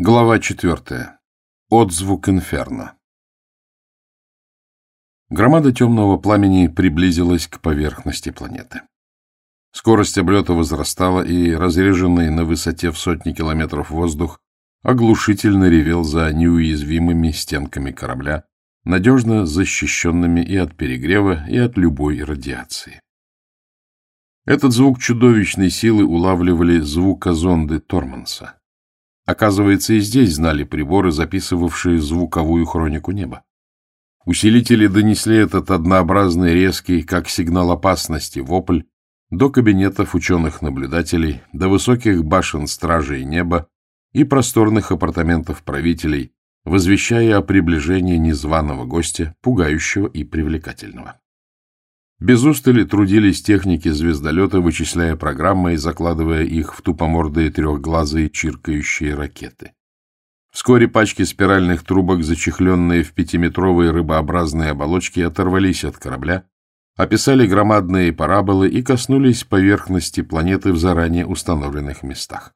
Глава четвертая. Отзвук инферно. Громада темного пламени приблизилась к поверхности планеты. Скорость облета возрастала, и разреженный на высоте в сотни километров воздух оглушительно ревел за неуязвимыми стенками корабля, надежно защищенными и от перегрева, и от любой радиации. Этот звук чудовищной силы улавливали звукозонды Торманса. Оказывается, и здесь знали приборы, записывавшие звуковую хронику неба. Усилители донесли этот однообразный, резкий, как сигнал опасности, вопль до кабинетов ученых-наблюдателей, до высоких башен стражей неба и просторных апартаментов правителей, возвещая о приближении незваного гостя, пугающего и привлекательного. Без устали трудились техники звездолета, вычисляя программы и закладывая их в тупомордые трехглазые чиркающие ракеты. Вскоре пачки спиральных трубок, зачехленные в пятиметровые рыбообразные оболочки, оторвались от корабля, описали громадные параболы и коснулись поверхности планеты в заранее установленных местах.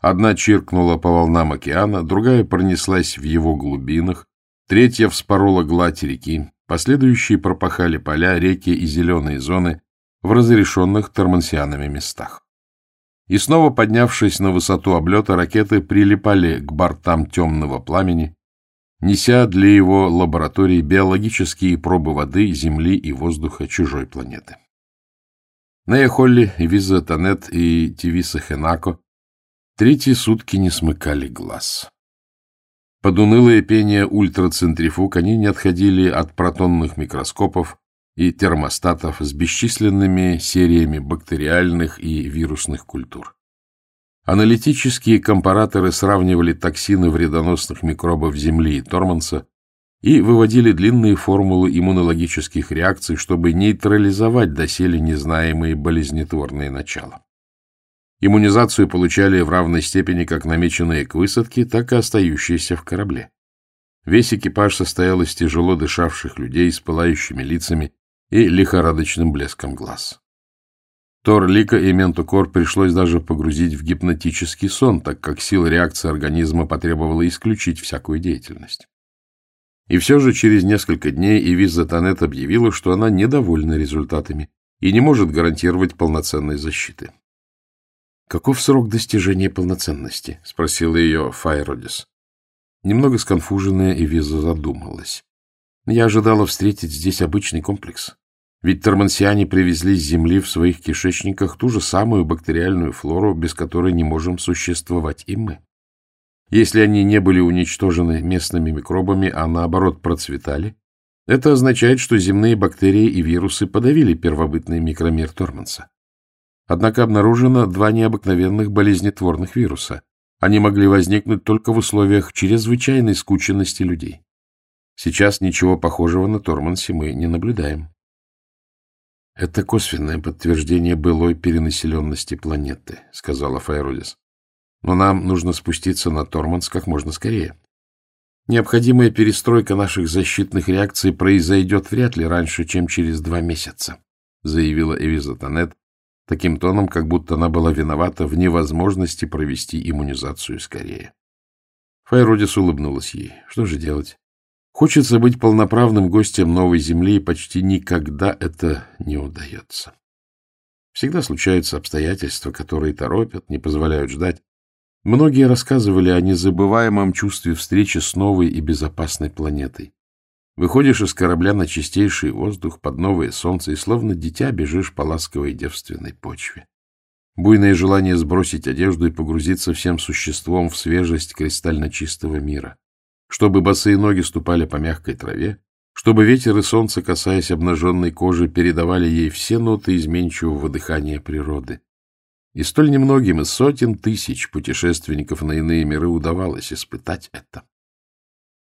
Одна чиркнула по волнам океана, другая пронеслась в его глубинах, третья вспорола гладь реки, Последующие пропахали поля, реки и зеленые зоны в разрешенных тормансианами местах. И снова поднявшись на высоту облета, ракеты прилипали к бортам темного пламени, неся для его лабораторий биологические пробы воды, земли и воздуха чужой планеты. Нея Холли, Виза Танет и Тивиса Хенако третьи сутки не смыкали глаз. Под унылое пение ультрацентрифуг они не отходили от протонных микроскопов и термостатов с бесчисленными сериями бактериальных и вирусных культур. Аналитические компараторы сравнивали токсины вредоносных микробов Земли и Торманса и выводили длинные формулы иммунологических реакций, чтобы нейтрализовать доселе незнаемые болезнетворные начала. Иммунизацию получали в равной степени как намеченные к высадке, так и остающиеся в корабле. Весь экипаж состоял из тяжело дышавших людей с пылающими лицами и лихорадочным блеском глаз. Тор Лика и Ментукор пришлось даже погрузить в гипнотический сон, так как сила реакции организма потребовала исключить всякую деятельность. И все же через несколько дней Ивиза Танет объявила, что она недовольна результатами и не может гарантировать полноценной защиты. «Каков срок достижения полноценности?» — спросила ее Файродис. Немного сконфуженная Эвиза задумалась. «Я ожидала встретить здесь обычный комплекс. Ведь тормансиане привезли с Земли в своих кишечниках ту же самую бактериальную флору, без которой не можем существовать и мы. Если они не были уничтожены местными микробами, а наоборот процветали, это означает, что земные бактерии и вирусы подавили первобытный микромир Торманса. Однако обнаружено два необыкновенных болезнетворных вируса. Они могли возникнуть только в условиях чрезвычайной скученности людей. Сейчас ничего похожего на Тормансе мы не наблюдаем. Это косвенное подтверждение былой перенаселенности планеты, сказала Файрудис. Но нам нужно спуститься на Торманс как можно скорее. Необходимая перестройка наших защитных реакций произойдет вряд ли раньше, чем через два месяца, заявила Эвиза Танет, таким тоном, как будто она была виновата в невозможности провести иммунизацию скорее. Файродис улыбнулась ей. Что же делать? Хочется быть полноправным гостем новой земли, и почти никогда это не удается. Всегда случаются обстоятельства, которые торопят, не позволяют ждать. Многие рассказывали о незабываемом чувстве встречи с новой и безопасной планетой. Выходишь из корабля на чистейший воздух, под новое солнце, и словно дитя бежишь по ласковой девственной почве. Буйное желание сбросить одежду и погрузиться всем существом в свежесть кристально чистого мира. Чтобы босые ноги ступали по мягкой траве, чтобы ветер и солнце, касаясь обнаженной кожи, передавали ей все ноты изменчивого дыхания природы. И столь немногим из сотен тысяч путешественников на иные миры удавалось испытать это. —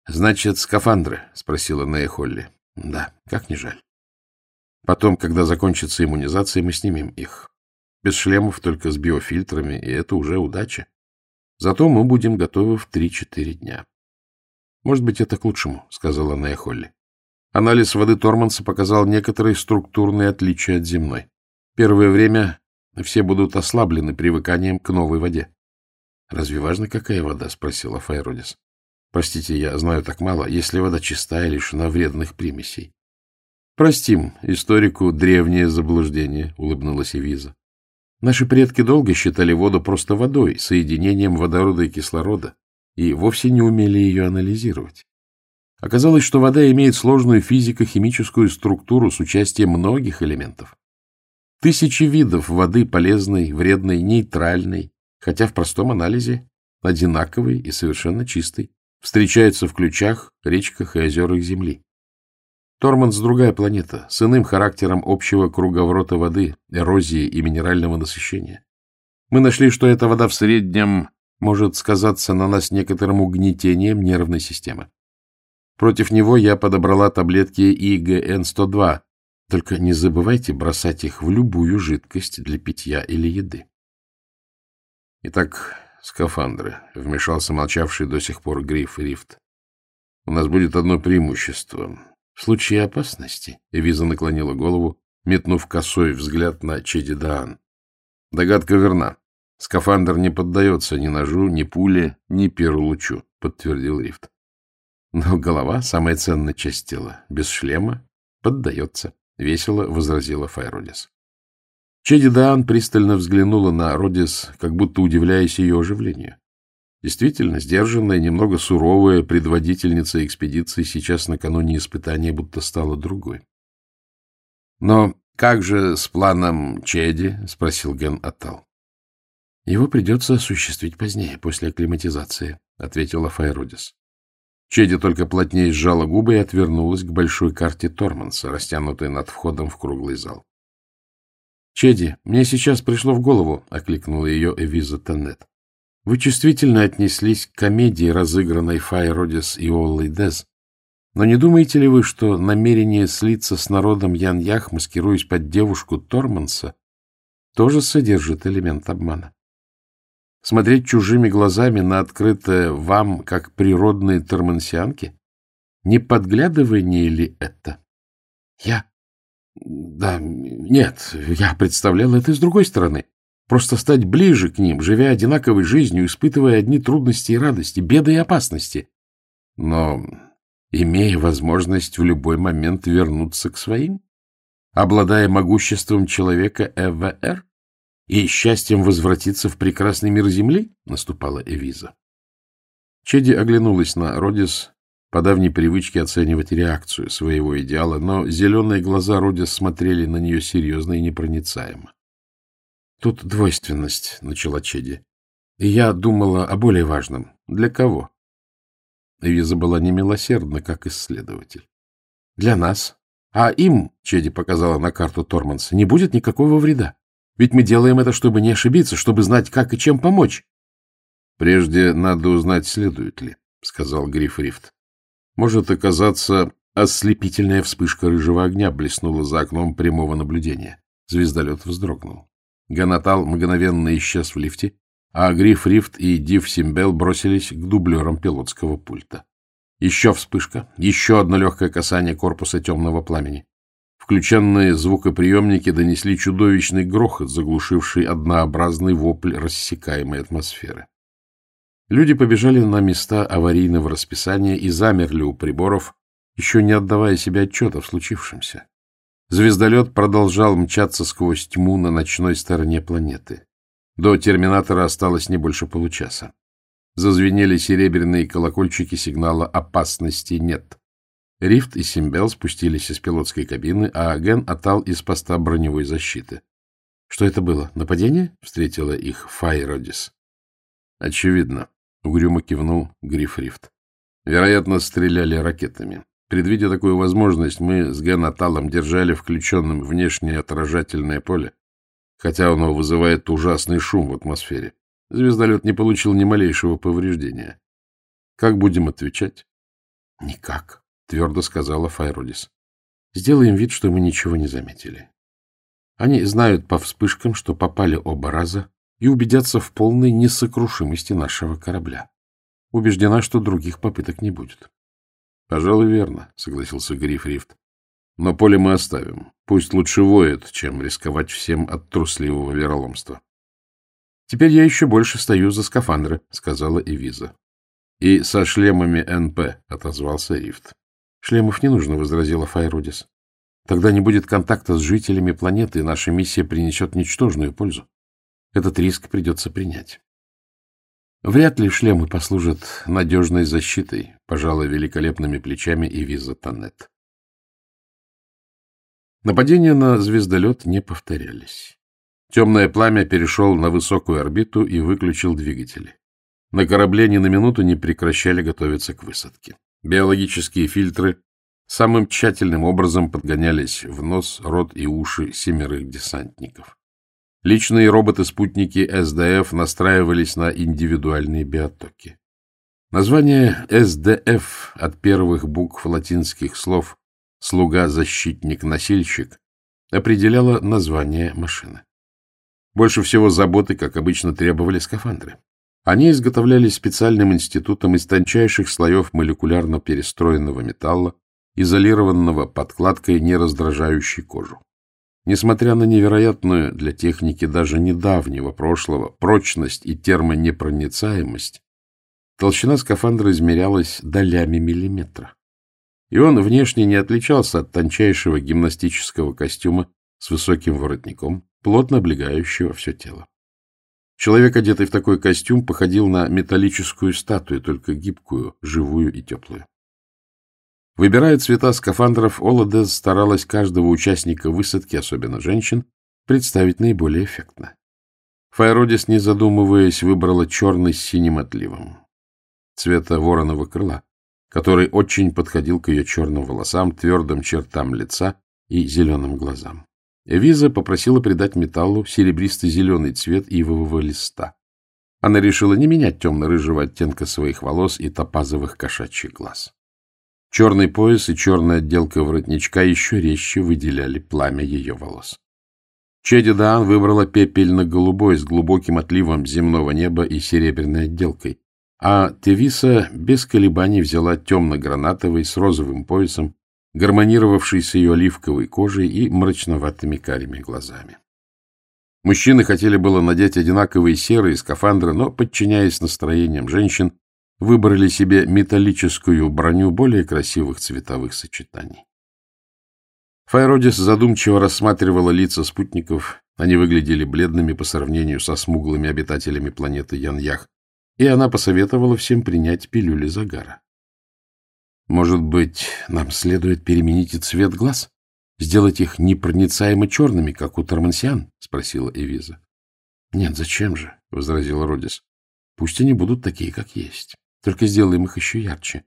Значит, скафандры? — спросила Нея Холли. — Да, как не жаль. Потом, когда закончится иммунизация, мы снимем их. Без шлемов, только с биофильтрами, и это уже удача. Зато мы будем готовы в три-четыре дня. — Может быть, это к лучшему, — сказала Нея Холли. Анализ воды Торманса показал некоторые структурные отличия от земной. Первое время все будут ослаблены привыканием к новой воде. — Разве важно, какая вода? — спросила Файродис. — Простите, я знаю так мало, если вода чистая, лишена вредных примесей. — Простим историку древнее заблуждение, — улыбнулась Эвиза. Наши предки долго считали воду просто водой, соединением водорода и кислорода, и вовсе не умели ее анализировать. Оказалось, что вода имеет сложную физико-химическую структуру с участием многих элементов. Тысячи видов воды полезной, вредной, нейтральной, хотя в простом анализе одинаковой и совершенно чистой, встречаются в ключах, речках и озерах Земли. Торманс — другая планета, с иным характером общего круговорота воды, эрозии и минерального насыщения. Мы нашли, что эта вода в среднем может сказаться на нас некоторым угнетением нервной системы. Против него я подобрала таблетки ИГН-102. Только не забывайте бросать их в любую жидкость для питья или еды. Итак, скафандры, — вмешался молчавший до сих пор Гриф Рифт. У нас будет одно преимущество. В случае опасности Эвиза наклонила голову, метнув косой взгляд на Чедидаан. Догадка верна. Скафандр не поддается ни ножу, ни пуле, ни перву лучу, — подтвердил Рифт. Но голова — самая ценная часть тела. Без шлема поддается, — весело возразила Файродис. Чедидаан пристально взглянула на Родис, как будто удивляясь ее оживлению. Действительно, сдержанная, немного суровая предводительница экспедиции сейчас накануне испытания будто стала другой. — Но как же с планом Чеди? — спросил Ген Атал. — Его придется осуществить позднее, после акклиматизации, — ответила Файродис. Чеди только плотнее сжала губы и отвернулась к большой карте Торманса, растянутой над входом в круглый зал. — Чеди, мне сейчас пришло в голову, — окликнула ее Эвиза Теннет. Вы чувствительно отнеслись к комедии, разыгранной Фай Родис и Оллой Дез. Но не думаете ли вы, что намерение слиться с народом Ян-Ях, маскируясь под девушку Торманса, тоже содержит элемент обмана? Смотреть чужими глазами на открытое вам, как природные тормансианки? Не подглядывание ли это? Я... Да, нет, я представлял это с другой стороны. Просто стать ближе к ним, живя одинаковой жизнью, испытывая одни трудности и радости, беды и опасности. Но имея возможность в любой момент вернуться к своим, обладая могуществом человека ЭВР и счастьем возвратиться в прекрасный мир Земли, наступала Эвиза. Чеди оглянулась на Родис по давней привычке оценивать реакцию своего идеала, но зеленые глаза Родис смотрели на нее серьезно и непроницаемо. — Тут двойственность, — начала Чеди. — я думала о более важном. Для кого? Виза была немилосердна, как исследователь. — Для нас. А им, — Чеди показала на карту Торманса, — не будет никакого вреда. Ведь мы делаем это, чтобы не ошибиться, чтобы знать, как и чем помочь. — Прежде надо узнать, следует ли, — сказал Гриф Рифт. Может оказаться, ослепительная вспышка рыжего огня блеснула за окном прямого наблюдения. Звездолет вздрогнул. Ганатал мгновенно исчез в лифте, а Гриф Рифт и Див Симбел бросились к дублерам пилотского пульта. Еще вспышка, еще одно легкое касание корпуса темного пламени. Включенные звукоприемники донесли чудовищный грохот, заглушивший однообразный вопль рассекаемой атмосферы. Люди побежали на места аварийного расписания и замерли у приборов, еще не отдавая себе отчета в случившемся. Звездолет продолжал мчаться сквозь тьму на ночной стороне планеты. До терминатора осталось не больше получаса. Зазвенели серебряные колокольчики сигнала «Опасности нет». Рифт и Симбел спустились из пилотской кабины, а Ген отал из поста броневой защиты. — Что это было? Нападение? — встретила их Файродис. — Очевидно. Угрюмо кивнул Гриф Рифт. Вероятно, стреляли ракетами. Предвидя такую возможность, мы с Генаталом держали включенным внешнее отражательное поле, хотя оно вызывает ужасный шум в атмосфере. Звездолет не получил ни малейшего повреждения. Как будем отвечать? — Никак, — твердо сказала Файродис. — Сделаем вид, что мы ничего не заметили. Они знают по вспышкам, что попали оба раза, и убедятся в полной несокрушимости нашего корабля. Убеждена, что других попыток не будет. — Пожалуй, верно, — согласился Гриф Рифт. — Но поле мы оставим. Пусть лучше воет, чем рисковать всем от трусливого вероломства. — Теперь я еще больше стою за скафандры, — сказала Эвиза. — И со шлемами НП, — отозвался Рифт. — Шлемов не нужно, — возразила Файрудис. — Тогда не будет контакта с жителями планеты, и наша миссия принесет ничтожную пользу. Этот риск придется принять. Вряд ли шлемы послужат надежной защитой, пожала великолепными плечами Эвиза Танет. Нападения на звездолет не повторялись. Темное пламя перешел на высокую орбиту и выключил двигатели. На корабле ни на минуту не прекращали готовиться к высадке. Биологические фильтры самым тщательным образом подгонялись в нос, рот и уши семерых десантников. Личные роботы-спутники СДФ настраивались на индивидуальные биотоки. Название СДФ от первых букв латинских слов «слуга», «защитник», «носильщик» определяло название машины. Больше всего заботы, как обычно, требовали скафандры. Они изготовлялись специальным институтом из тончайших слоев молекулярно перестроенного металла, изолированного подкладкой, не раздражающей кожу. Несмотря на невероятную для техники даже недавнего прошлого прочность и термонепроницаемость, толщина скафандра измерялась долями миллиметра. И он внешне не отличался от тончайшего гимнастического костюма с высоким воротником, плотно облегающего все тело. Человек, одетый в такой костюм, походил на металлическую статую, только гибкую, живую и теплую. Выбирая цвета скафандров, Оладес старалась каждого участника высадки, особенно женщин, представить наиболее эффектно. Файродис, не задумываясь, выбрала черный с синим отливом, цвета вороного крыла, который очень подходил к ее черным волосам, твердым чертам лица и зеленым глазам. Виза попросила придать металлу серебристо-зеленый цвет ивового листа. Она решила не менять темно-рыжего оттенка своих волос и топазовых кошачьих глаз. Черный пояс и черная отделка воротничка еще резче выделяли пламя ее волос. Чеди Даан выбрала пепельно-голубой с глубоким отливом земного неба и серебряной отделкой, а Тевиса без колебаний взяла темно-гранатовый с розовым поясом гармонировавший с ее оливковой кожей и мрачноватыми карими глазами. Мужчины хотели было надеть одинаковые серые скафандры, но, подчиняясь настроениям женщин, выбрали себе металлическую броню более красивых цветовых сочетаний. Файродис задумчиво рассматривала лица спутников, они выглядели бледными по сравнению со смуглыми обитателями планеты Яньях, и она посоветовала всем принять пилюли загара. Может быть, нам следует переменить и цвет глаз? Сделать их непроницаемо черными, как у тормансиан? — спросила Эвиза. — Нет, зачем же? — возразил Родис. — Пусть они будут такие, как есть. Только сделаем их еще ярче.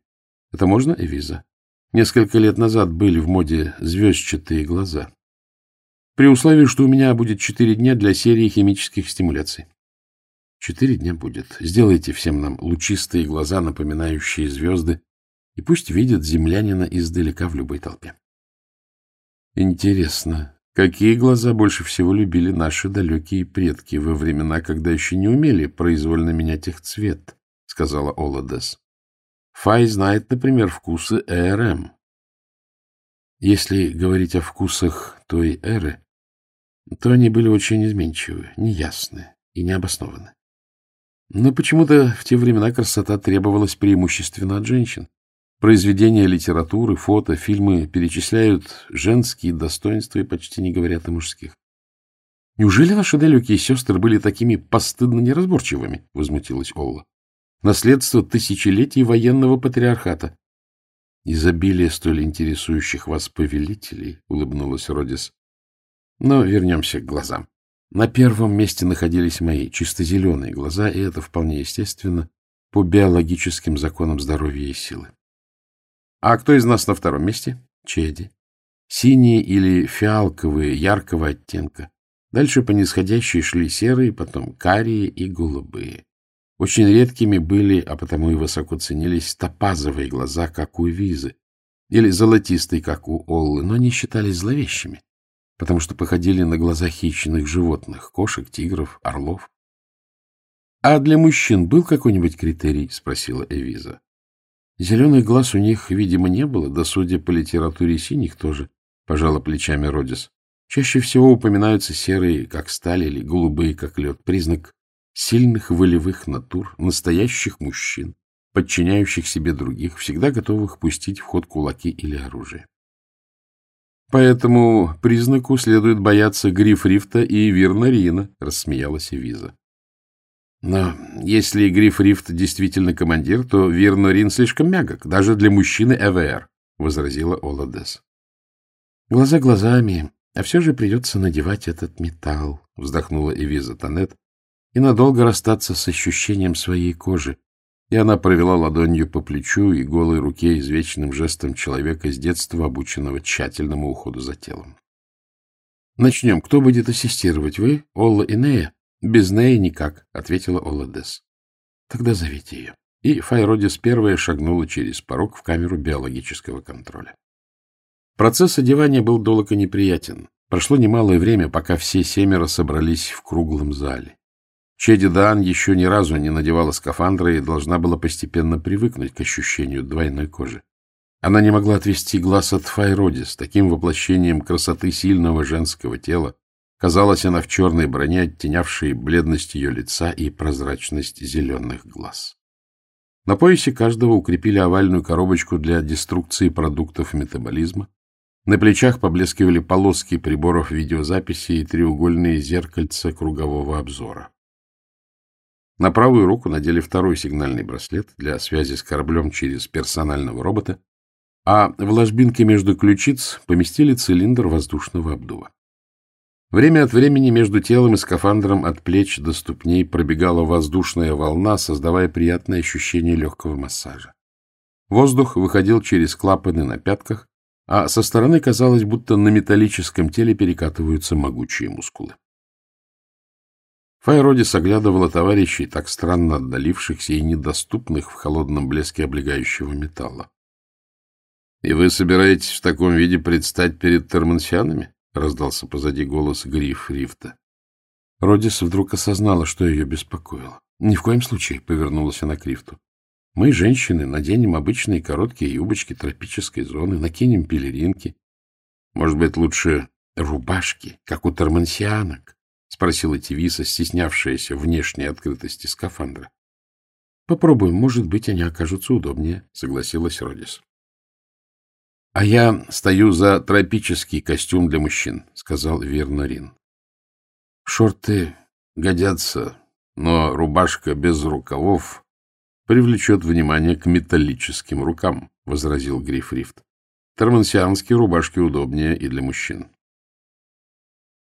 Это можно, Эвиза? Несколько лет назад были в моде звездчатые глаза. При условии, что у меня будет четыре дня для серии химических стимуляций. Четыре дня будет. Сделайте всем нам лучистые глаза, напоминающие звезды, и пусть видят землянина издалека в любой толпе. Интересно, какие глаза больше всего любили наши далекие предки во времена, когда еще не умели произвольно менять их цвет, — сказала Оладес. Фай знает, например, вкусы ЭРМ. Если говорить о вкусах той эры, то они были очень изменчивы, неясны и необоснованы. Но почему-то в те времена красота требовалась преимущественно от женщин. Произведения литературы, фото, фильмы перечисляют женские достоинства и почти не говорят о мужских. Неужели наши далекие сестры были такими постыдно неразборчивыми? — возмутилась Олла. Наследство тысячелетий военного патриархата. Изобилие столь интересующих вас повелителей, — улыбнулась Родис. Но вернемся к глазам. На первом месте находились мои чисто зеленые глаза, и это вполне естественно по биологическим законам здоровья и силы. А кто из нас на втором месте? Чеди. Синие или фиалковые, яркого оттенка. Дальше по нисходящей шли серые, потом карие и голубые. Очень редкими были, а потому и высоко ценились, топазовые глаза, как у Визы, или золотистые, как у Оллы, но они считались зловещими, потому что походили на глаза хищных животных, кошек, тигров, орлов. — А для мужчин был какой-нибудь критерий? — спросила Эвиза. Зеленых глаз у них, видимо, не было, да, судя по литературе, синих тоже, — пожала плечами Родис. Чаще всего упоминаются серые, как сталь, или голубые, как лед, признак сильных волевых натур, настоящих мужчин, подчиняющих себе других, всегда готовых пустить в ход кулаки или оружие. По этому признаку следует бояться Гриф-Рифта и Вирнарина, рассмеялась Эвиза. Но если Гриф-Рифт действительно командир, то Вирнарин слишком мягок, даже для мужчины ЭВР, возразила Оладес. Глаза глазами, а все же придется надевать этот металл, вздохнула Эвиза Танет, и надолго расстаться с ощущением своей кожи, и она провела ладонью по плечу и голой руке извечным жестом человека с детства, обученного тщательному уходу за телом. — Начнем. Кто будет ассистировать? Вы, Олла и Нея? — Без Нея никак, — ответила Олла Дес. — Тогда зовите ее. И Файродис первая шагнула через порог в камеру биологического контроля. Процесс одевания был долго неприятен. Прошло немалое время, пока все семеро собрались в круглом зале. Чеди Даан еще ни разу не надевала скафандра и должна была постепенно привыкнуть к ощущению двойной кожи. Она не могла отвести глаз от Файроди с таким воплощением красоты сильного женского тела. Казалось, она в черной броне, оттенявшей бледность ее лица и прозрачность зеленых глаз. На поясе каждого укрепили овальную коробочку для деструкции продуктов метаболизма. На плечах поблескивали полоски приборов видеозаписи и треугольные зеркальца кругового обзора. На правую руку надели второй сигнальный браслет для связи с кораблем через персонального робота, а в ложбинке между ключиц поместили цилиндр воздушного обдува. Время от времени между телом и скафандром от плеч до ступней пробегала воздушная волна, создавая приятное ощущение легкого массажа. Воздух выходил через клапаны на пятках, а со стороны казалось, будто на металлическом теле перекатываются могучие мускулы. Файродис оглядывала товарищей, так странно отдалившихся и недоступных в холодном блеске облегающего металла. — И вы собираетесь в таком виде предстать перед термансианами? — раздался позади голос Гриф Рифта. Родис вдруг осознала, что ее беспокоило. — Ни в коем случае, — повернулась она к Рифту. — Мы, женщины, наденем обычные короткие юбочки тропической зоны, накинем пелеринки. Может быть, лучше рубашки, как у термансианок? — спросила Тивиса, стеснявшаяся внешней открытости скафандра. — Попробуем, может быть, они окажутся удобнее, — согласилась Родис. — А я стою за тропический костюм для мужчин, — сказал Вернорин. — Шорты годятся, но рубашка без рукавов привлечет внимание к металлическим рукам, — возразил Грифрифт. Термансианские рубашки удобнее и для мужчин.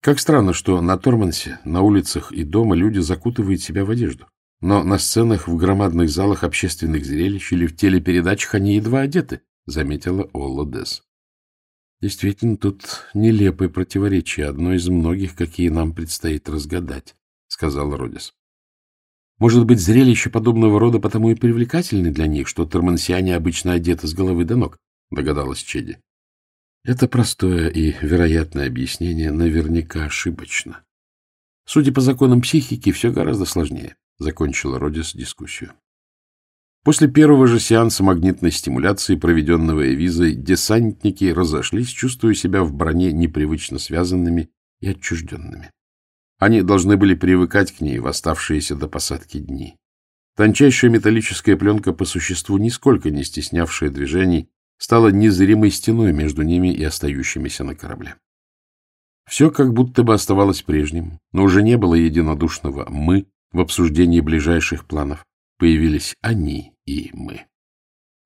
Как странно, что на Тормансе, на улицах и дома люди закутывают себя в одежду. Но на сценах, в громадных залах общественных зрелищ или в телепередачах они едва одеты, — заметила Олла Дес. Действительно, тут нелепое противоречие, одно из многих, какие нам предстоит разгадать, — сказал Родис. Может быть, зрелище подобного рода потому и привлекательны для них, что тормансиане обычно одеты с головы до ног, — догадалась Чеди. Это простое и вероятное объяснение наверняка ошибочно. Судя по законам психики, все гораздо сложнее, — закончила Родис дискуссию. После первого же сеанса магнитной стимуляции, проведенного Эвизой, десантники разошлись, чувствуя себя в броне непривычно связанными и отчужденными. Они должны были привыкать к ней в оставшиеся до посадки дни. Тончайшая металлическая пленка по существу, нисколько не стеснявшая движений, стала незримой стеной между ними и остающимися на корабле. Все как будто бы оставалось прежним, но уже не было единодушного «мы» в обсуждении ближайших планов. Появились они и мы.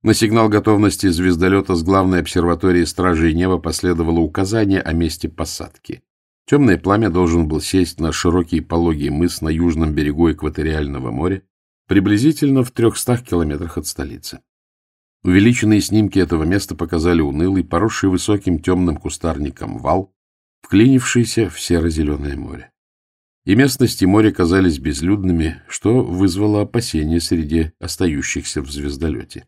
На сигнал готовности звездолета с главной обсерватории Стражей Неба последовало указание о месте посадки. Темное пламя должен был сесть на широкий пологий мыс на южном берегу экваториального моря, приблизительно в трехстах километрах от столицы. Увеличенные снимки этого места показали унылый, поросший высоким темным кустарником вал, вклинившийся в серо-зеленое море. И местности моря казались безлюдными, что вызвало опасения среди остающихся в звездолете.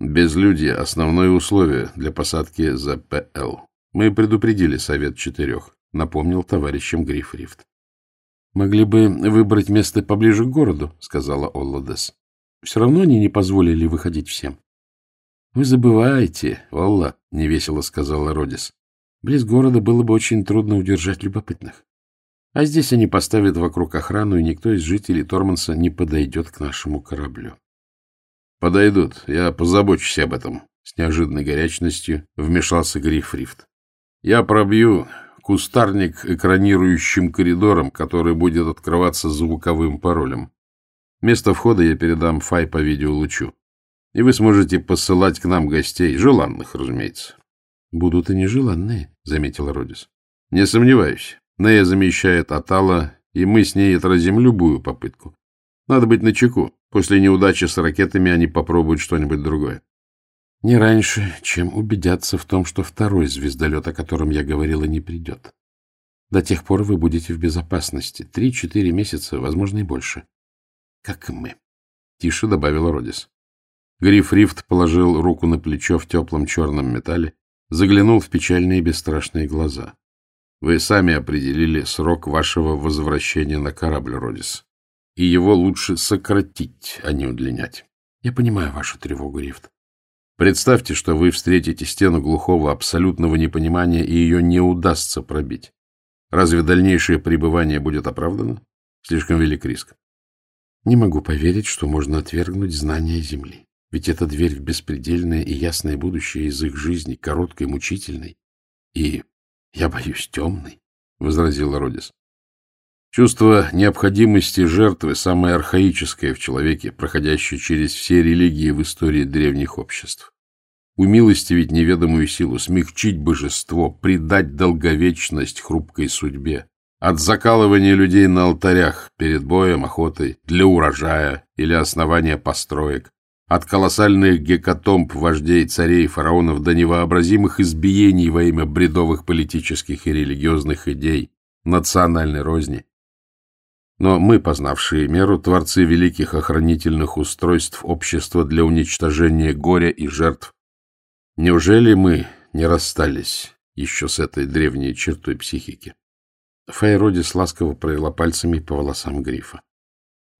Безлюдье — основное условие для посадки за ПЛ. Мы предупредили Совет Четырех, напомнил товарищам Грифрифт. — Могли бы выбрать место поближе к городу, — сказала Олладес. Все равно они не позволили выходить всем. — Вы забываете, Олла, — невесело сказала Родис. — Близ города было бы очень трудно удержать любопытных. А здесь они поставят вокруг охрану, и никто из жителей Торманса не подойдет к нашему кораблю. — Подойдут, я позабочусь об этом, — с неожиданной горячностью вмешался Гриф Рифт. — Я пробью кустарник экранирующим коридором, который будет открываться звуковым паролем. Место входа я передам Фай по видеолучу. И вы сможете посылать к нам гостей, желанных, разумеется. — Будут и нежеланные, — заметил Родис. — Не сомневаюсь. Нея замещает Атала, и мы с ней отразим любую попытку. Надо быть начеку. После неудачи с ракетами они попробуют что-нибудь другое. Не раньше, чем убедятся в том, что второй звездолет, о котором я говорила, не придет. До тех пор вы будете в безопасности. Три-четыре месяца, возможно, и больше. Как и мы. Тише добавила Родис. Гриф Рифт положил руку на плечо в теплом черном металле, заглянул в печальные бесстрашные глаза. Вы сами определили срок вашего возвращения на корабль, Родис. И его лучше сократить, а не удлинять. Я понимаю вашу тревогу, Рифт. Представьте, что вы встретите стену глухого абсолютного непонимания, и ее не удастся пробить. Разве дальнейшее пребывание будет оправдано? Слишком велик риск. Не могу поверить, что можно отвергнуть знания Земли. Ведь это дверь в беспредельное и ясное будущее из их жизни, короткой, мучительной и — Я боюсь темный, — возразил Родис. Чувство необходимости жертвы самое архаическое в человеке, проходящее через все религии в истории древних обществ. Умилостивить неведомую силу, смягчить божество, придать долговечность хрупкой судьбе. От закалывания людей на алтарях перед боем, охотой, для урожая или основания построек, от колоссальных гекатомб вождей, царей, фараонов до невообразимых избиений во имя бредовых политических и религиозных идей, национальной розни. Но мы, познавшие меру, творцы великих охранительных устройств общества для уничтожения горя и жертв, неужели мы не расстались еще с этой древней чертой психики? Фейродис ласково провела пальцами по волосам грифа.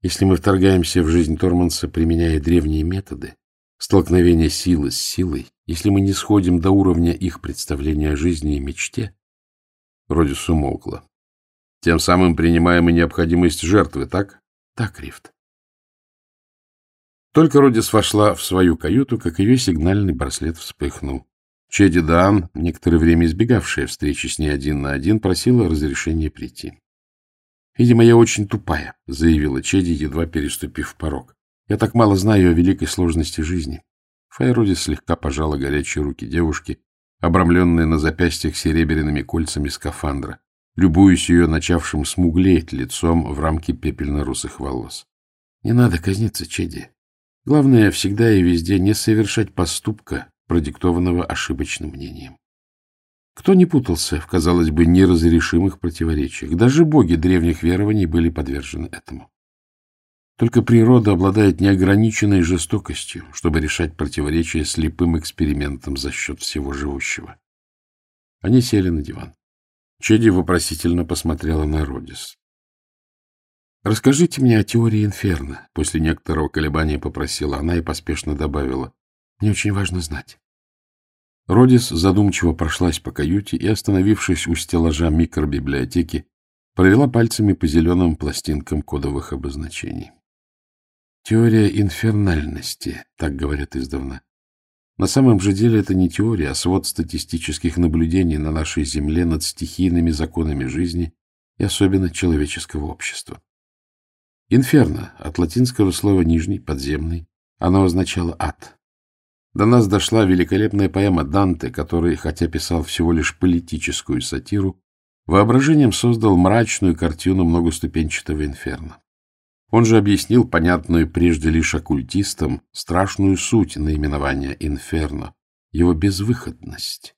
Если мы вторгаемся в жизнь Торманса, применяя древние методы, столкновение силы с силой, если мы не сходим до уровня их представления о жизни и мечте, Родис умолкла. Тем самым принимаем и необходимость жертвы, так? Так, Рифт. Только Родис вошла в свою каюту, как ее сигнальный браслет вспыхнул. Чеди Даан, некоторое время избегавшая встречи с ней один на один, просила разрешения прийти. — Видимо, я очень тупая, — заявила Чеди, едва переступив порог. — Я так мало знаю о великой сложности жизни. Файруди слегка пожала горячие руки девушки, обрамленные на запястьях серебряными кольцами скафандра, любуясь ее начавшим смуглеть лицом в рамке пепельно-русых волос. — Не надо казниться, Чеди. Главное, всегда и везде не совершать поступка, продиктованного ошибочным мнением. Кто не путался в, казалось бы, неразрешимых противоречиях? Даже боги древних верований были подвержены этому. Только природа обладает неограниченной жестокостью, чтобы решать противоречия слепым экспериментом за счет всего живущего. Они сели на диван. Чеди вопросительно посмотрела на Родис. «Расскажите мне о теории Инферно», — после некоторого колебания попросила она и поспешно добавила. «Мне очень важно знать». Родис задумчиво прошлась по каюте и, остановившись у стеллажа микробиблиотеки, провела пальцами по зеленым пластинкам кодовых обозначений. Теория инфернальности, так говорят издавна. На самом же деле это не теория, а свод статистических наблюдений на нашей Земле над стихийными законами жизни и особенно человеческого общества. Инферно, от латинского слова «нижний», «подземный», оно означало «ад», до нас дошла великолепная поэма Данте, который, хотя писал всего лишь политическую сатиру, воображением создал мрачную картину многоступенчатого инферно. Он же объяснил понятную прежде лишь оккультистам страшную суть наименования «инферно», его безвыходность.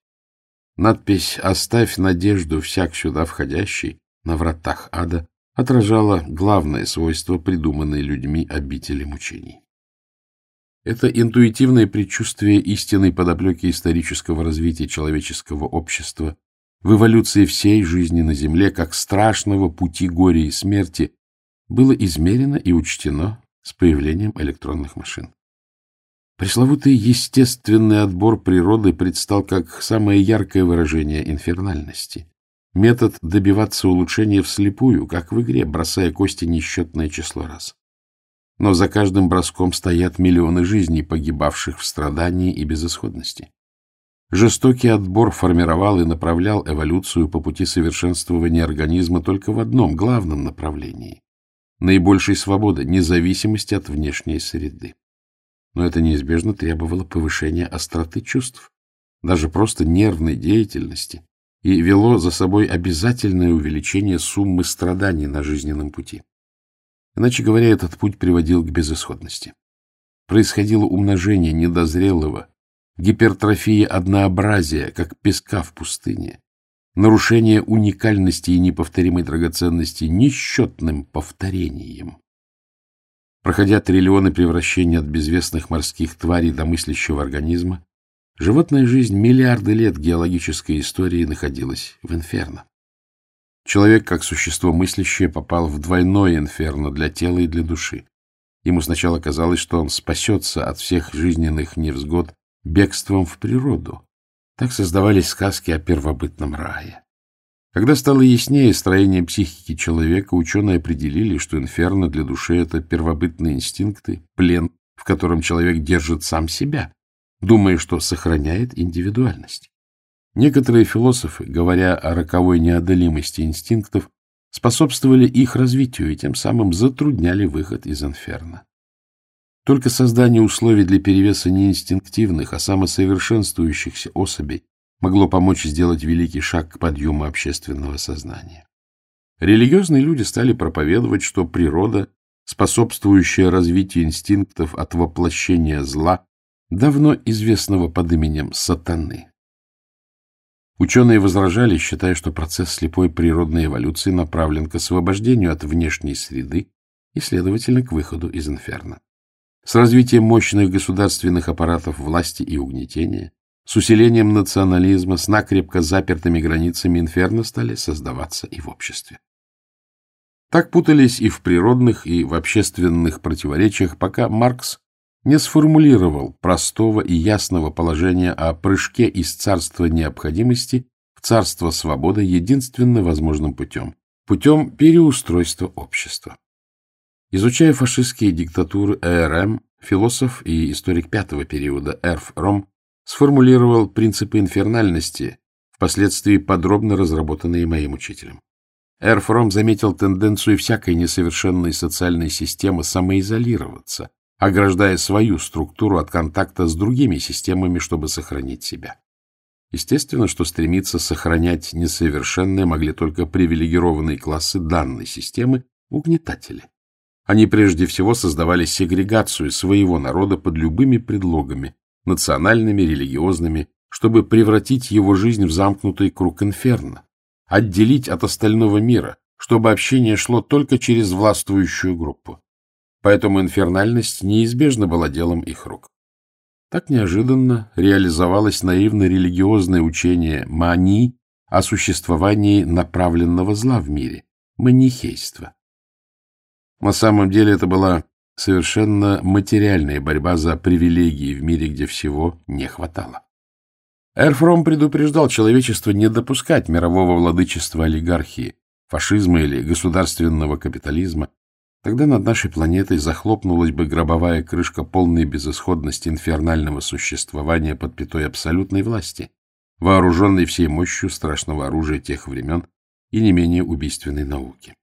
Надпись «Оставь надежду всяк сюда входящий» на вратах ада отражала главное свойство придуманной людьми обители мучений. Это интуитивное предчувствие истинной подоплеки исторического развития человеческого общества в эволюции всей жизни на Земле, как страшного пути горя и смерти, было измерено и учтено с появлением электронных машин. Пресловутый естественный отбор природы предстал как самое яркое выражение инфернальности. метод добиваться улучшения вслепую, как в игре, бросая кости несчетное число раз. Но за каждым броском стоят миллионы жизней, погибавших в страдании и безысходности. Жестокий отбор формировал и направлял эволюцию по пути совершенствования организма только в одном главном направлении – наибольшей свободы, независимости от внешней среды. Но это неизбежно требовало повышения остроты чувств, даже просто нервной деятельности, и вело за собой обязательное увеличение суммы страданий на жизненном пути. Иначе говоря, этот путь приводил к безысходности. Происходило умножение недозрелого, гипертрофия однообразия, как песка в пустыне, нарушение уникальности и неповторимой драгоценности несчетным повторением. Проходя триллионы превращений от безвестных морских тварей до мыслящего организма, животная жизнь миллиарды лет геологической истории находилась в инферно. Человек, как существо мыслящее, попал в двойное инферно для тела и для души. Ему сначала казалось, что он спасется от всех жизненных невзгод бегством в природу. Так создавались сказки о первобытном рае. Когда стало яснее строение психики человека, ученые определили, что инферно для души — это первобытные инстинкты, плен, в котором человек держит сам себя, думая, что сохраняет индивидуальность. Некоторые философы, говоря о роковой неодолимости инстинктов, способствовали их развитию и тем самым затрудняли выход из инферно. Только создание условий для перевеса не инстинктивных, а самосовершенствующихся особей могло помочь сделать великий шаг к подъему общественного сознания. Религиозные люди стали проповедовать, что природа, способствующая развитию инстинктов от воплощения зла, давно известного под именем сатаны. Ученые возражали, считая, что процесс слепой природной эволюции направлен к освобождению от внешней среды и, следовательно, к выходу из инферно. С развитием мощных государственных аппаратов власти и угнетения, с усилением национализма, с накрепко запертыми границами инферно стали создаваться и в обществе. Так путались и в природных, и в общественных противоречиях, пока Маркс не сформулировал простого и ясного положения о прыжке из царства необходимости в царство свободы единственно возможным путем – путем переустройства общества. Изучая фашистские диктатуры ЭРМ, философ и историк пятого периода Эрф Ром сформулировал принципы инфернальности, впоследствии подробно разработанные моим учителем. Эрфром заметил тенденцию всякой несовершенной социальной системы самоизолироваться, ограждая свою структуру от контакта с другими системами, чтобы сохранить себя. Естественно, что стремиться сохранять несовершенное могли только привилегированные классы данной системы, угнетатели. Они прежде всего создавали сегрегацию своего народа под любыми предлогами, национальными, религиозными, чтобы превратить его жизнь в замкнутый круг инферно, отделить от остального мира, чтобы общение шло только через властвующую группу. Поэтому инфернальность неизбежно была делом их рук. Так неожиданно реализовалось наивно-религиозное учение Мани о существовании направленного зла в мире – манихейство. На самом деле это была совершенно материальная борьба за привилегии в мире, где всего не хватало. Эрфром предупреждал человечество не допускать мирового владычества олигархии, фашизма или государственного капитализма. Тогда над нашей планетой захлопнулась бы гробовая крышка полной безысходности инфернального существования под пятой абсолютной власти, вооруженной всей мощью страшного оружия тех времен и не менее убийственной науки.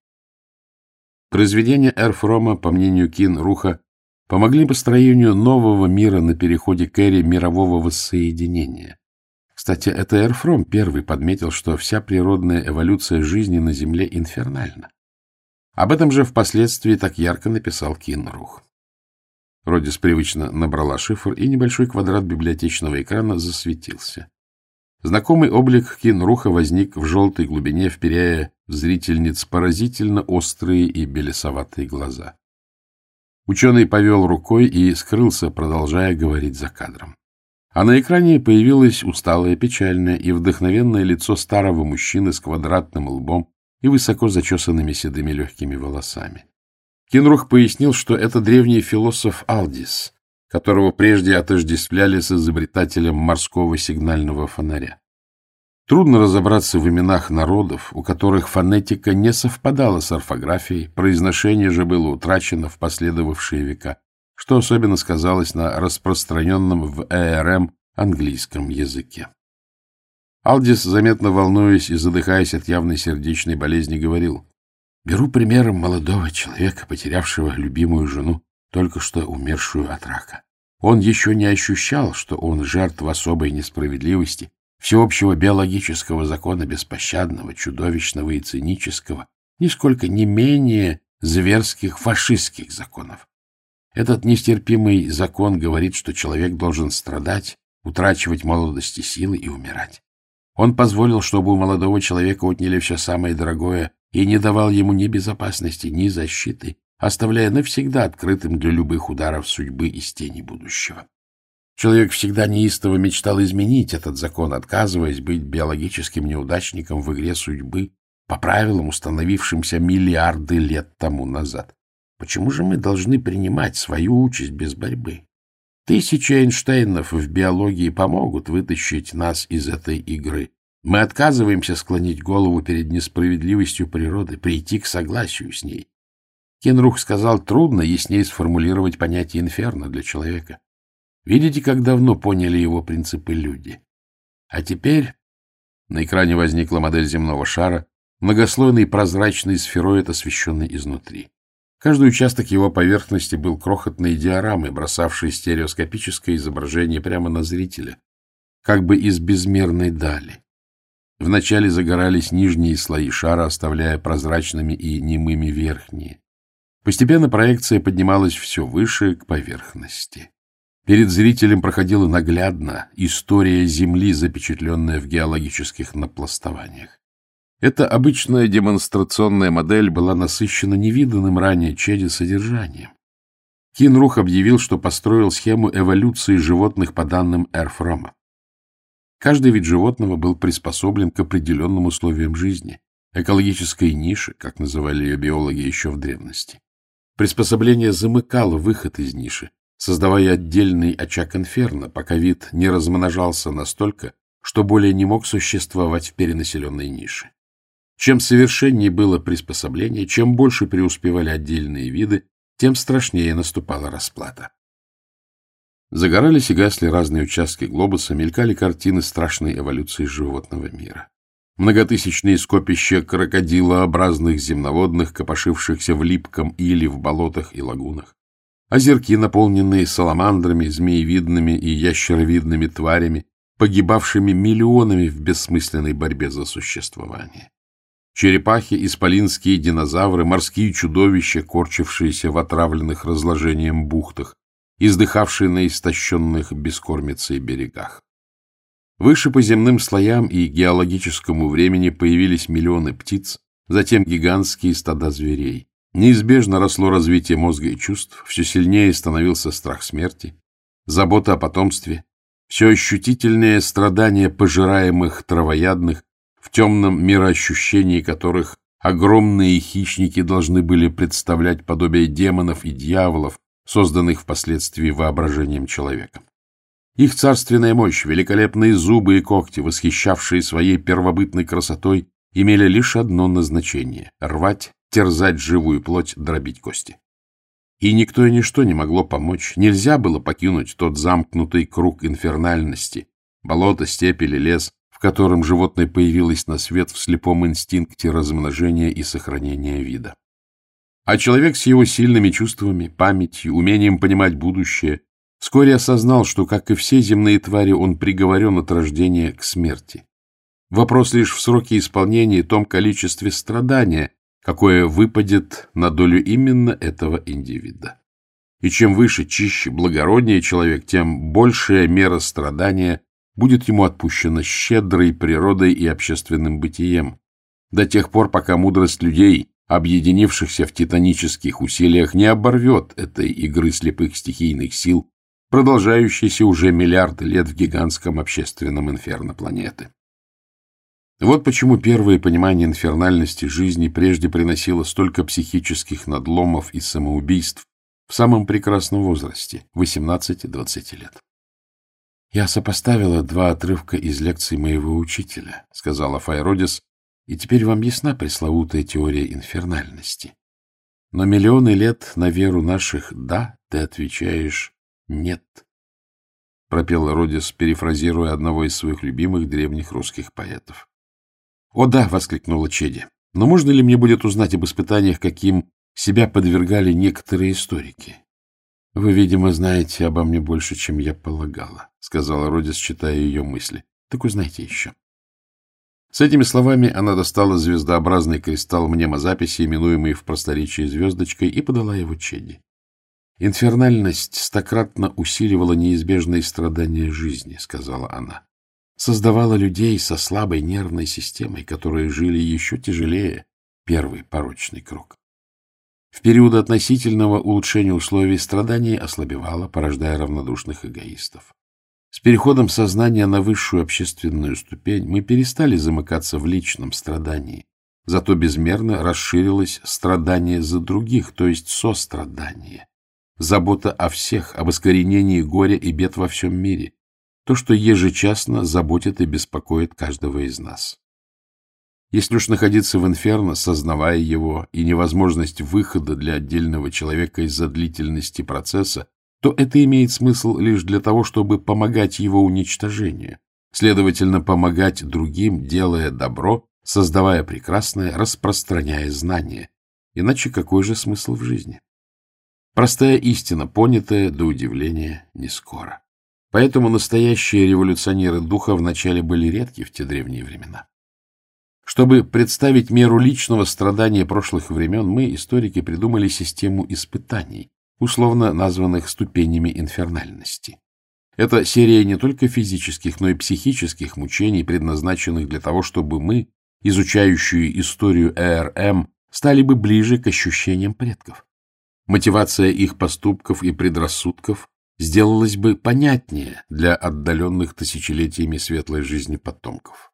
Произведения Эрфрома, по мнению Кин Руха, помогли построению нового мира на переходе к эре мирового воссоединения. Кстати, это Эрфром первый подметил, что вся природная эволюция жизни на Земле инфернальна. Об этом же впоследствии так ярко написал Кин Рух. Родис привычно набрала шифр, и небольшой квадрат библиотечного экрана засветился. Знакомый облик Кинруха возник в желтой глубине, вперяя в зрительниц поразительно острые и белесоватые глаза. Ученый повел рукой и скрылся, продолжая говорить за кадром. А на экране появилось усталое, печальное и вдохновенное лицо старого мужчины с квадратным лбом и высоко зачесанными седыми легкими волосами. Кинрух пояснил, что это древний философ Алдис, которого прежде отождествляли с изобретателем морского сигнального фонаря. Трудно разобраться в именах народов, у которых фонетика не совпадала с орфографией, произношение же было утрачено в последовавшие века, что особенно сказалось на распространенном в ЭРМ английском языке. Алдис, заметно волнуясь и задыхаясь от явной сердечной болезни, говорил, «Беру примером молодого человека, потерявшего любимую жену, только что умершую от рака. Он еще не ощущал, что он жертва особой несправедливости, всеобщего биологического закона беспощадного, чудовищного и цинического, нисколько не менее зверских фашистских законов. Этот нестерпимый закон говорит, что человек должен страдать, утрачивать молодости силы и умирать. Он позволил, чтобы у молодого человека отняли все самое дорогое и не давал ему ни безопасности, ни защиты, оставляя навсегда открытым для любых ударов судьбы из тени будущего. Человек всегда неистово мечтал изменить этот закон, отказываясь быть биологическим неудачником в игре судьбы по правилам, установившимся миллиарды лет тому назад. Почему же мы должны принимать свою участь без борьбы? Тысячи Эйнштейнов в биологии помогут вытащить нас из этой игры. Мы отказываемся склонить голову перед несправедливостью природы, прийти к согласию с ней. Кенрух сказал, трудно яснее сформулировать понятие инферно для человека. Видите, как давно поняли его принципы люди? А теперь на экране возникла модель земного шара, многослойный прозрачный сфероид, освещенный изнутри. Каждый участок его поверхности был крохотной диорамой, бросавшей стереоскопическое изображение прямо на зрителя, как бы из безмерной дали. Вначале загорались нижние слои шара, оставляя прозрачными и немыми верхние. Постепенно проекция поднималась все выше к поверхности. Перед зрителем проходила наглядно история Земли, запечатленная в геологических напластованиях. Эта обычная демонстрационная модель была насыщена невиданным ранее Чеди содержанием. Кинрух объявил, что построил схему эволюции животных по данным Эрфрома. Каждый вид животного был приспособлен к определенным условиям жизни, экологической нише, как называли ее биологи еще в древности. Приспособление замыкало выход из ниши, создавая отдельный очаг инферно, пока вид не размножался настолько, что более не мог существовать в перенаселенной нише. Чем совершеннее было приспособление, чем больше преуспевали отдельные виды, тем страшнее наступала расплата. Загорались и гасли разные участки глобуса, мелькали картины страшной эволюции животного мира. Многотысячные скопища крокодилообразных земноводных, копошившихся в липком или в болотах и лагунах, озерки, наполненные саламандрами, змеевидными и ящеровидными тварями, погибавшими миллионами в бессмысленной борьбе за существование. Черепахи, исполинские динозавры, морские чудовища, корчившиеся в отравленных разложением бухтах, издыхавшие на истощенных бескормицей берегах. Выше по земным слоям и геологическому времени появились миллионы птиц, затем гигантские стада зверей. Неизбежно росло развитие мозга и чувств, все сильнее становился страх смерти, забота о потомстве, все ощутительнее страдания пожираемых травоядных, в темном мироощущении которых огромные хищники должны были представлять подобие демонов и дьяволов, созданных впоследствии воображением человека. Их царственная мощь, великолепные зубы и когти, восхищавшие своей первобытной красотой, имели лишь одно назначение — рвать терзать живую плоть, дробить кости. И никто и ничто не могло помочь. Нельзя было покинуть тот замкнутый круг инфернальности, болото, степь или лес, котором животное появилось на свет в слепом инстинкте размножения и сохранения вида. А человек с его сильными чувствами, памятью, умением понимать будущее, вскоре осознал, что, как и все земные твари, он приговорен от рождения к смерти. Вопрос лишь в сроке исполнения и том количестве страдания, какое выпадет на долю именно этого индивида. И чем выше, чище, благороднее человек, тем большая мера страдания будет ему отпущена щедрой природой и общественным бытием, до тех пор, пока мудрость людей, объединившихся в титанических усилиях, не оборвет этой игры слепых стихийных сил, продолжающейся уже миллиарды лет в гигантском общественном инферно планеты. Вот почему первое понимание инфернальности жизни прежде приносило столько психических надломов и самоубийств в самом прекрасном возрасте — 18-20 лет. — Я сопоставила два отрывка из лекций моего учителя, — сказала Файродис, — и теперь вам ясна пресловутая теория инфернальности. Но миллионы лет на веру наших «да» ты отвечаешь «нет», — пропела Родис, перефразируя одного из своих любимых древних русских поэтов. — О да! — воскликнула Чеди. — Но можно ли мне будет узнать об испытаниях, каким себя подвергали некоторые историки? — Вы, видимо, знаете обо мне больше, чем я полагала, — сказала Родис, читая ее мысли. — Так узнайте еще. С этими словами она достала звездообразный кристалл мнемозаписи, именуемый в просторечии звездочкой, и подала его Чеди. «Инфернальность стократно усиливала неизбежные страдания жизни», — сказала она. «Создавала людей со слабой нервной системой, которые жили еще тяжелее первый порочный круг. В период относительного улучшения условий страдание ослабевало, порождая равнодушных эгоистов. С переходом сознания на высшую общественную ступень мы перестали замыкаться в личном страдании, зато безмерно расширилось страдание за других, то есть сострадание, забота о всех, об искоренении горя и бед во всем мире, то, что ежечасно заботит и беспокоит каждого из нас. Если уж находиться в инферно, сознавая его и невозможность выхода для отдельного человека из-за длительности процесса, то это имеет смысл лишь для того, чтобы помогать его уничтожению, следовательно, помогать другим, делая добро, создавая прекрасное, распространяя знания. Иначе какой же смысл в жизни? Простая истина, понятая до удивления не скоро. Поэтому настоящие революционеры духа вначале были редки в те древние времена. Чтобы представить меру личного страдания прошлых времен, мы, историки, придумали систему испытаний, условно названных ступенями инфернальности. Это серия не только физических, но и психических мучений, предназначенных для того, чтобы мы, изучающие историю ЭРМ, стали бы ближе к ощущениям предков. Мотивация их поступков и предрассудков сделалась бы понятнее для отдаленных тысячелетиями светлой жизни потомков.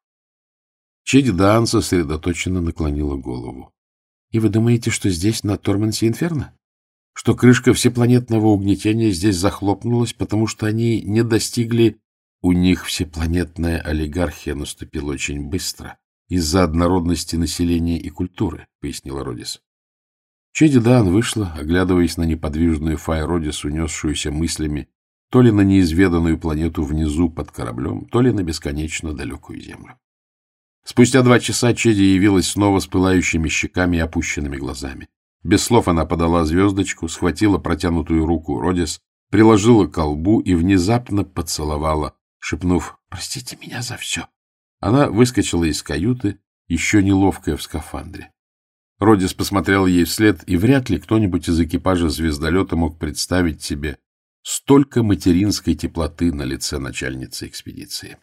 Чеди Даан сосредоточенно наклонила голову. — И вы думаете, что здесь, на Тормансе Инферно? Что крышка всепланетного угнетения здесь захлопнулась, потому что они не достигли... У них всепланетная олигархия наступила очень быстро, из-за однородности населения и культуры, — пояснила Родис. Чеди Даан вышла, оглядываясь на неподвижную Фай Родис, унесшуюся мыслями то ли на неизведанную планету внизу под кораблем, то ли на бесконечно далекую Землю. Спустя два часа Чеди явилась снова с пылающими щеками и опущенными глазами. Без слов она подала звездочку, схватила протянутую руку Родис, приложила к колбу и внезапно поцеловала, шепнув «Простите меня за все». Она выскочила из каюты, еще неловкая в скафандре. Родис посмотрел ей вслед, и вряд ли кто-нибудь из экипажа звездолета мог представить себе столько материнской теплоты на лице начальницы экспедиции.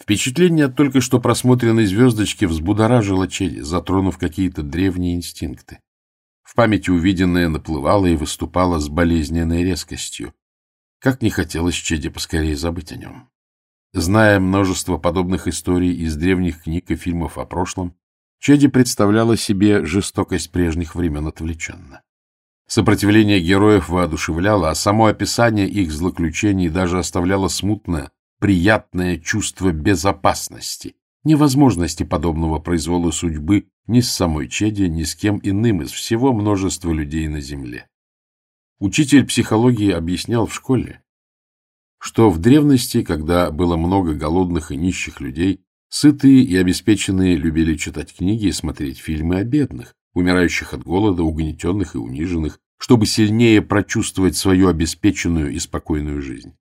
Впечатление от только что просмотренной звездочки взбудоражило Чеди, затронув какие-то древние инстинкты. В памяти увиденное наплывало и выступало с болезненной резкостью. Как не хотелось Чеди поскорее забыть о нем. Зная множество подобных историй из древних книг и фильмов о прошлом, Чеди представляла себе жестокость прежних времен отвлеченно. Сопротивление героев воодушевляло, а само описание их злоключений даже оставляло смутное, приятное чувство безопасности, невозможности подобного произвола судьбы ни с самой Чеди, ни с кем иным из всего множества людей на Земле. Учитель психологии объяснял в школе, что в древности, когда было много голодных и нищих людей, сытые и обеспеченные любили читать книги и смотреть фильмы о бедных, умирающих от голода, угнетенных и униженных, чтобы сильнее прочувствовать свою обеспеченную и спокойную жизнь.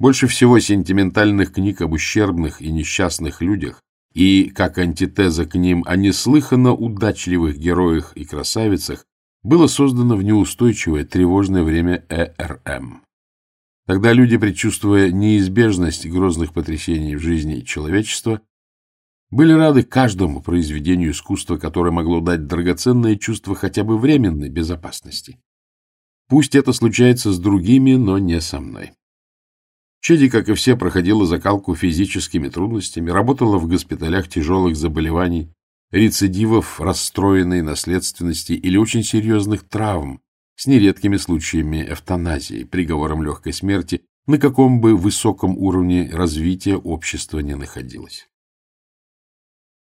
Больше всего сентиментальных книг об ущербных и несчастных людях и, как антитеза к ним, о неслыханно удачливых героях и красавицах было создано в неустойчивое тревожное время ЭРМ. Тогда люди, предчувствуя неизбежность грозных потрясений в жизни человечества, были рады каждому произведению искусства, которое могло дать драгоценное чувство хотя бы временной безопасности. Пусть это случается с другими, но не со мной. Чеди, как и все, проходила закалку физическими трудностями, работала в госпиталях тяжелых заболеваний, рецидивов, расстроенной наследственности или очень серьезных травм с нередкими случаями эвтаназии, приговором легкой смерти, на каком бы высоком уровне развития общество не находилось.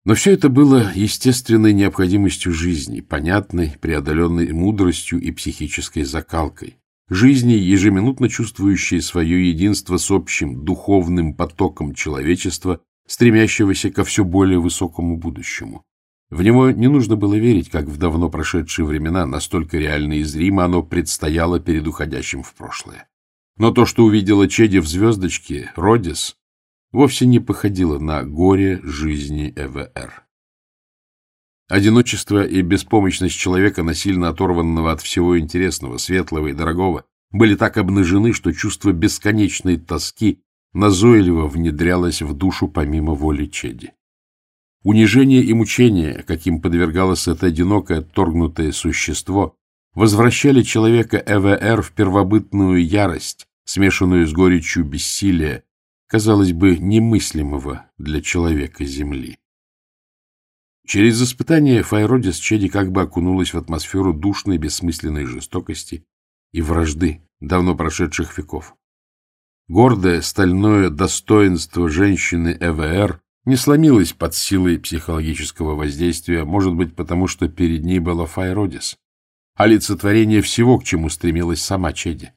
Но все это было естественной необходимостью жизни, понятной, преодоленной мудростью и психической закалкой, жизни, ежеминутно чувствующей свое единство с общим духовным потоком человечества, стремящегося ко все более высокому будущему. В него не нужно было верить, как в давно прошедшие времена, настолько реально и зримо оно предстояло перед уходящим в прошлое. Но то, что увидела Чеди в звездочке, Родис, вовсе не походило на горе жизни ЭВР. Одиночество и беспомощность человека, насильно оторванного от всего интересного, светлого и дорогого, были так обнажены, что чувство бесконечной тоски назойливо внедрялось в душу помимо воли Чеди. Унижение и мучение, каким подвергалось это одинокое, отторгнутое существо, возвращали человека ЭВР в первобытную ярость, смешанную с горечью бессилия, казалось бы, немыслимого для человека Земли. Через испытание Файродис Чеди как бы окунулась в атмосферу душной, бессмысленной жестокости и вражды давно прошедших веков. Гордое стальное достоинство женщины ЭВР не сломилось под силой психологического воздействия, может быть, потому что перед ней была Файродис, олицетворение всего, к чему стремилась сама Чеди.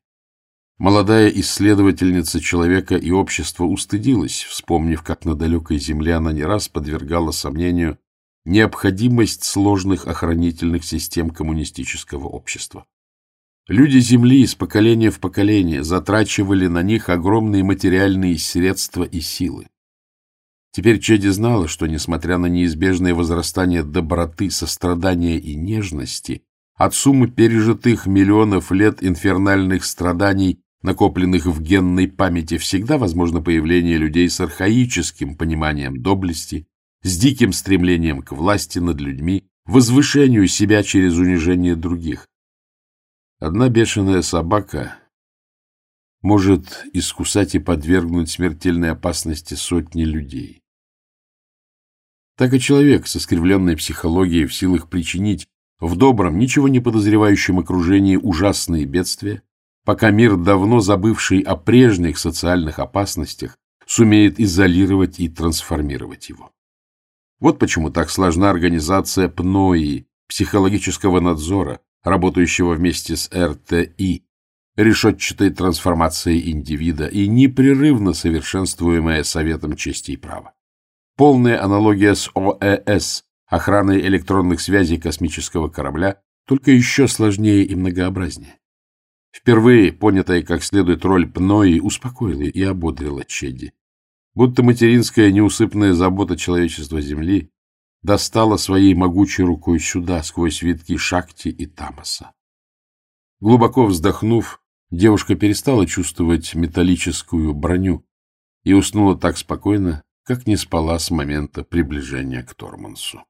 Молодая исследовательница человека и общества устыдилась, вспомнив, как на далекой земле она не раз подвергала сомнению необходимость сложных охранительных систем коммунистического общества. Люди Земли из поколения в поколение затрачивали на них огромные материальные средства и силы. Теперь Чеди знала, что, несмотря на неизбежное возрастание доброты, сострадания и нежности, от суммы пережитых миллионов лет инфернальных страданий, накопленных в генной памяти, всегда возможно появление людей с архаическим пониманием доблести, с диким стремлением к власти над людьми, возвышению себя через унижение других. Одна бешеная собака может искусать и подвергнуть смертельной опасности сотни людей. Так и человек с искривленной психологией в силах причинить в добром, ничего не подозревающем окружении ужасные бедствия, пока мир, давно забывший о прежних социальных опасностях, сумеет изолировать и трансформировать его. Вот почему так сложна организация ПНОИ, психологического надзора, работающего вместе с РТИ, решетчатой трансформацией индивида и непрерывно совершенствуемая Советом чести и права. Полная аналогия с ОЭС, охраной электронных связей космического корабля, только еще сложнее и многообразнее. Впервые понятая как следует роль Пнои успокоила и ободрила Чедди будто материнская неусыпная забота человечества Земли достала своей могучей рукой сюда, сквозь витки Шакти и Тамаса. Глубоко вздохнув, девушка перестала чувствовать металлическую броню и уснула так спокойно, как не спала с момента приближения к Тормансу.